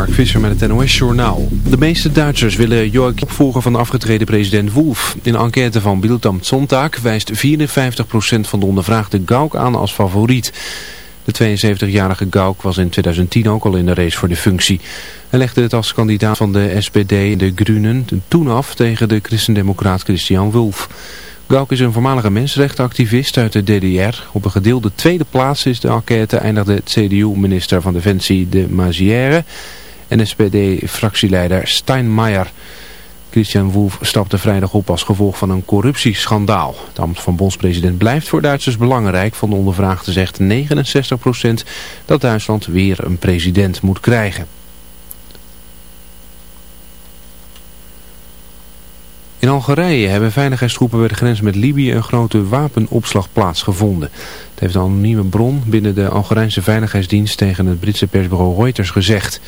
Mark Visser met het NOS-journaal. De meeste Duitsers willen Joachim opvolger van de afgetreden president Wolf. In een enquête van Bild am Sonntag wijst 54% van de ondervraagde Gauck aan als favoriet. De 72-jarige Gauck was in 2010 ook al in de race voor de functie. Hij legde het als kandidaat van de SPD en de Groenen toen af tegen de christendemocraat Christian Wolf. Gauck is een voormalige mensenrechtenactivist uit de DDR. Op een gedeelde tweede plaats is de enquête eindigde CDU-minister van Defensie de Mazière en SPD-fractieleider Steinmeier. Christian Wolff stapte vrijdag op als gevolg van een corruptieschandaal. Het ambt van bondspresident blijft voor Duitsers belangrijk. Van de ondervraagde zegt 69% dat Duitsland weer een president moet krijgen. In Algerije hebben veiligheidstroepen bij de grens met Libië een grote wapenopslagplaats gevonden. Het heeft een anonieme bron binnen de Algerijnse veiligheidsdienst tegen het Britse persbureau Reuters gezegd.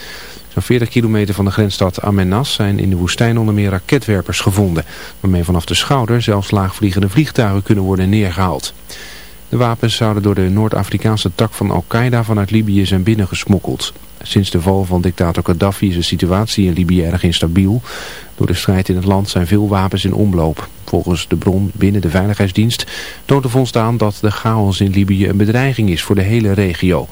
Zo'n 40 kilometer van de grensstad Amenas zijn in de woestijn onder meer raketwerpers gevonden, waarmee vanaf de schouder zelfs laagvliegende vliegtuigen kunnen worden neergehaald. De wapens zouden door de Noord-Afrikaanse tak van Al-Qaeda vanuit Libië zijn binnengesmokkeld. Sinds de val van dictator Gaddafi is de situatie in Libië erg instabiel. Door de strijd in het land zijn veel wapens in omloop. Volgens de bron binnen de Veiligheidsdienst toont de vondst aan dat de chaos in Libië een bedreiging is voor de hele regio.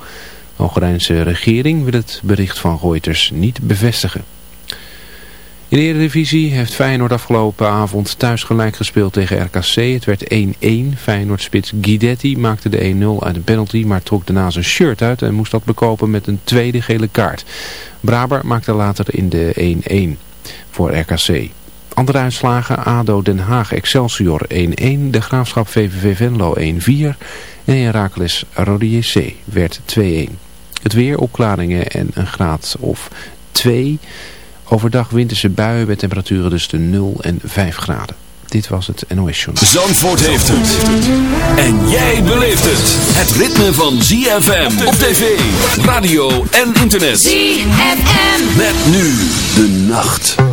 De Algerijnse regering wil het bericht van Reuters niet bevestigen. In de Eredivisie heeft Feyenoord afgelopen avond thuis gelijk gespeeld tegen RKC. Het werd 1-1. Feyenoord-spits Guidetti maakte de 1-0 uit een penalty, maar trok daarna zijn shirt uit en moest dat bekopen met een tweede gele kaart. Braber maakte later in de 1-1 voor RKC. Andere uitslagen ADO Den Haag Excelsior 1-1, de Graafschap VVV Venlo 1-4 en Herakles Rode JC werd 2-1. Het weer opklaringen en een graad of 2 Overdag winterse buien met temperaturen tussen de 0 en 5 graden. Dit was het NOS Journal. Zandvoort heeft het. En jij beleeft het. Het ritme van ZFM op tv, radio en internet. ZFM. Met nu de nacht.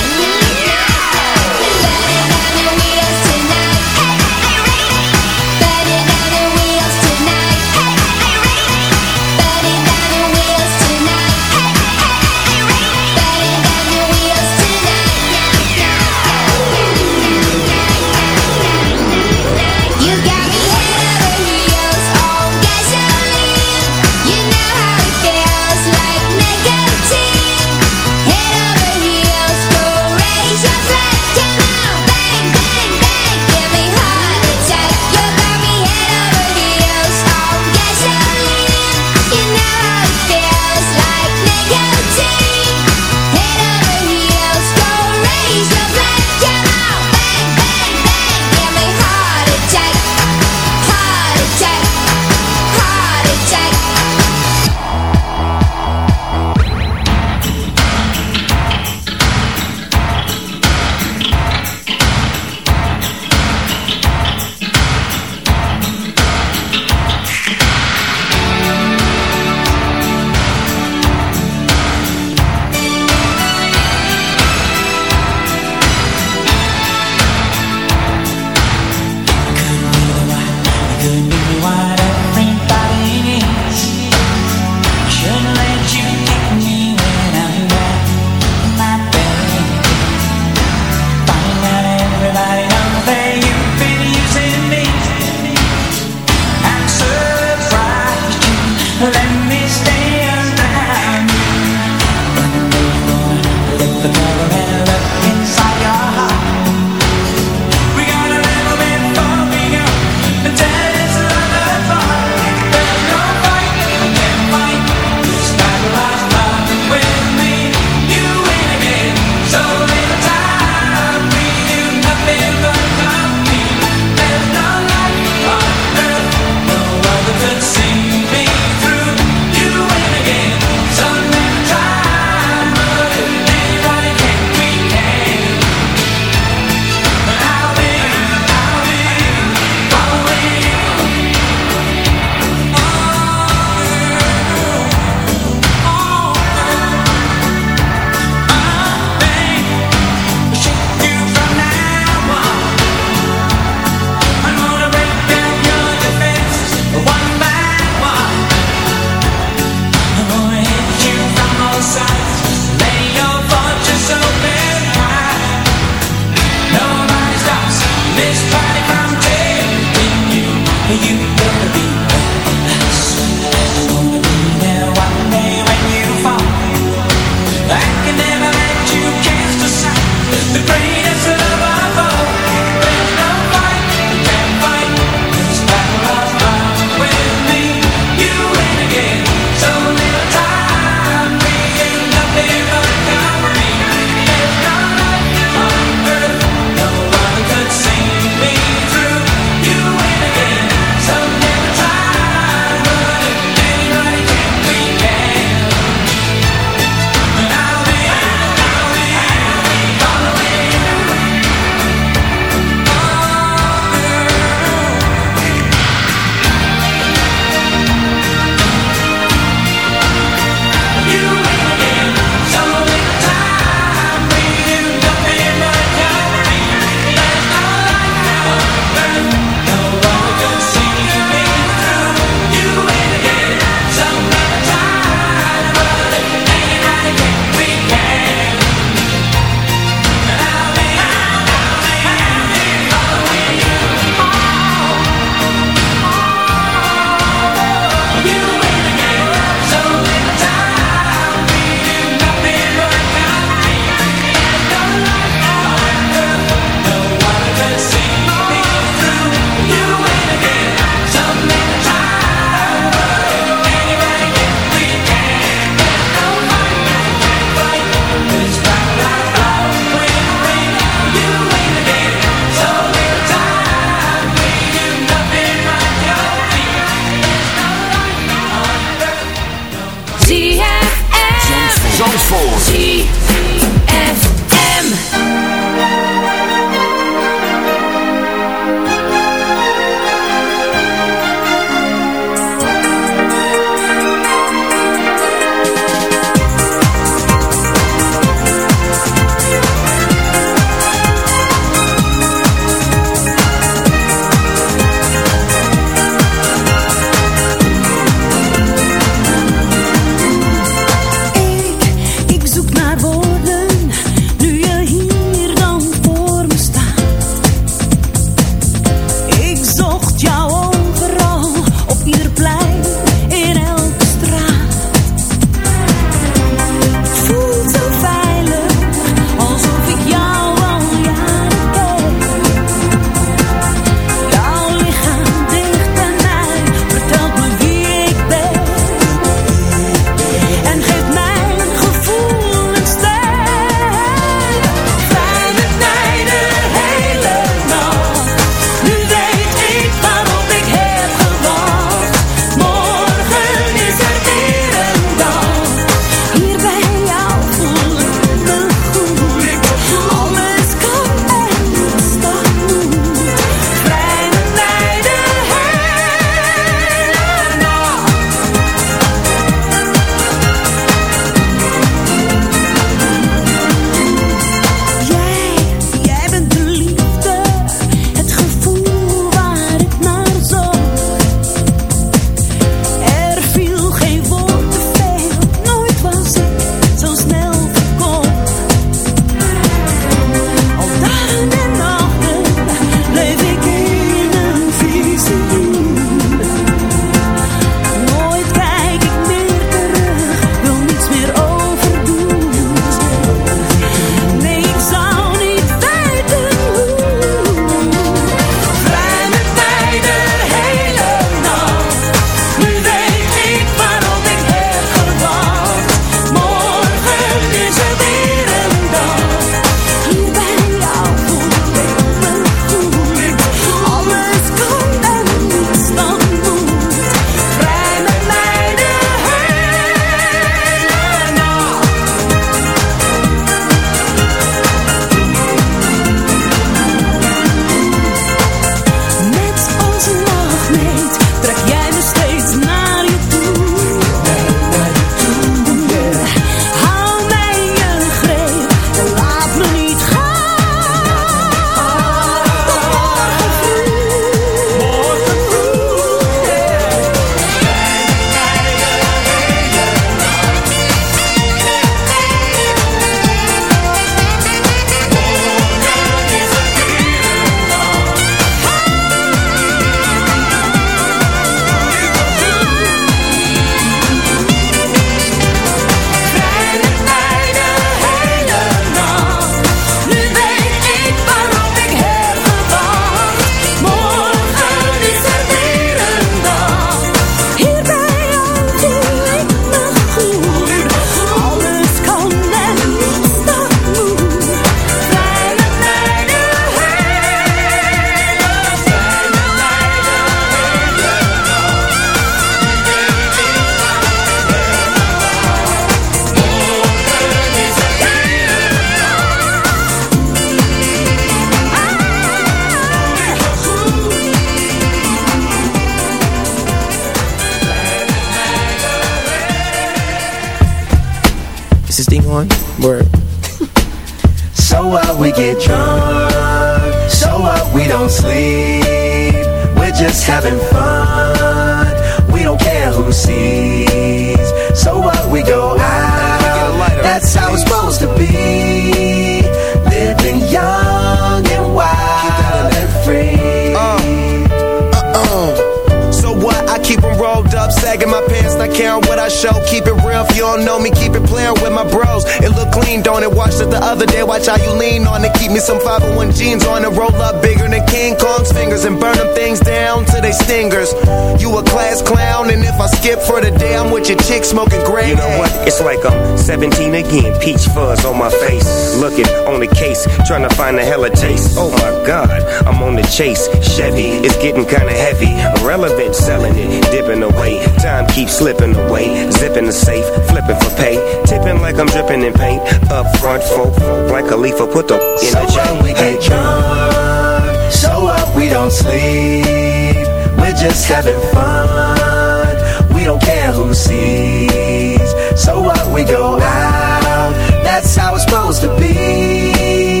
Trying to find a hella taste. Oh my god, I'm on the chase. Chevy, it's getting kinda heavy. Irrelevant, selling it, dipping away. Time keeps slipping away. Zipping the safe, flipping for pay. Tipping like I'm dripping in paint. Up front, folk, like a leaf, put the in So the chain. what? We get drunk. So up, We don't sleep. We're just having fun. We don't care who sees. So what? We go out. That's how it's supposed to be.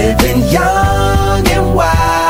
Living young and wild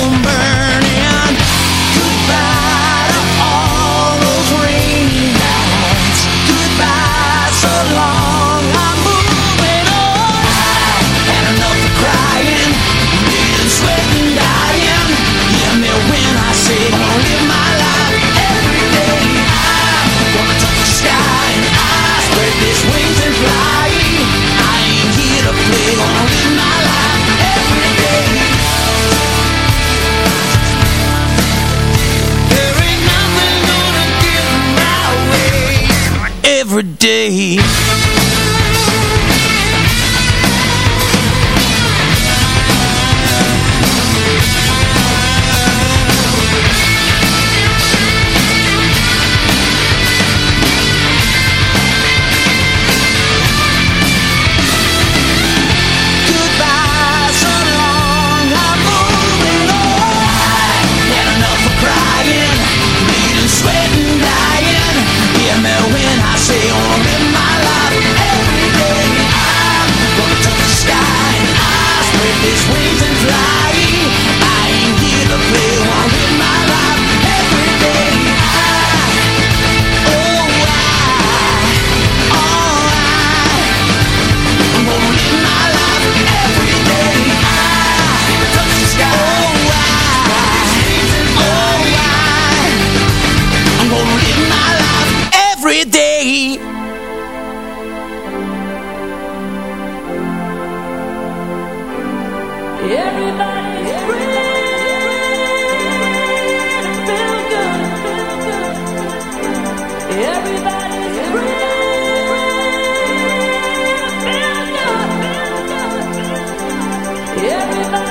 Bye.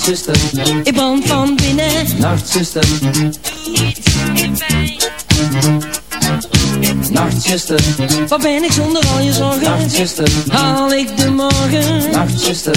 Nachtzuster, Ik brand van binnen. Nachtzuster, Nachtzuster, Wat ben ik zonder al je zorgen? Nachtzuster, Haal ik de morgen? Nachtzuster,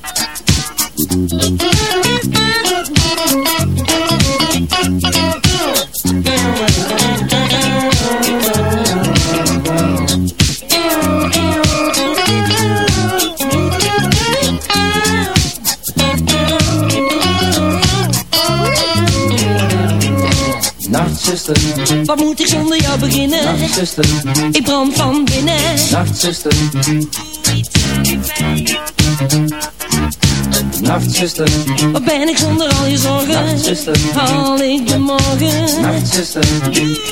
Wat moet ik zonder jou beginnen? Nachtzuster, Ik brand van binnen. Nachtzuster, Nachtzuster, Wat ben ik zonder al je zorgen? Nachtzuster, Haal ik de morgen? Nachtzuster, Nachtzuster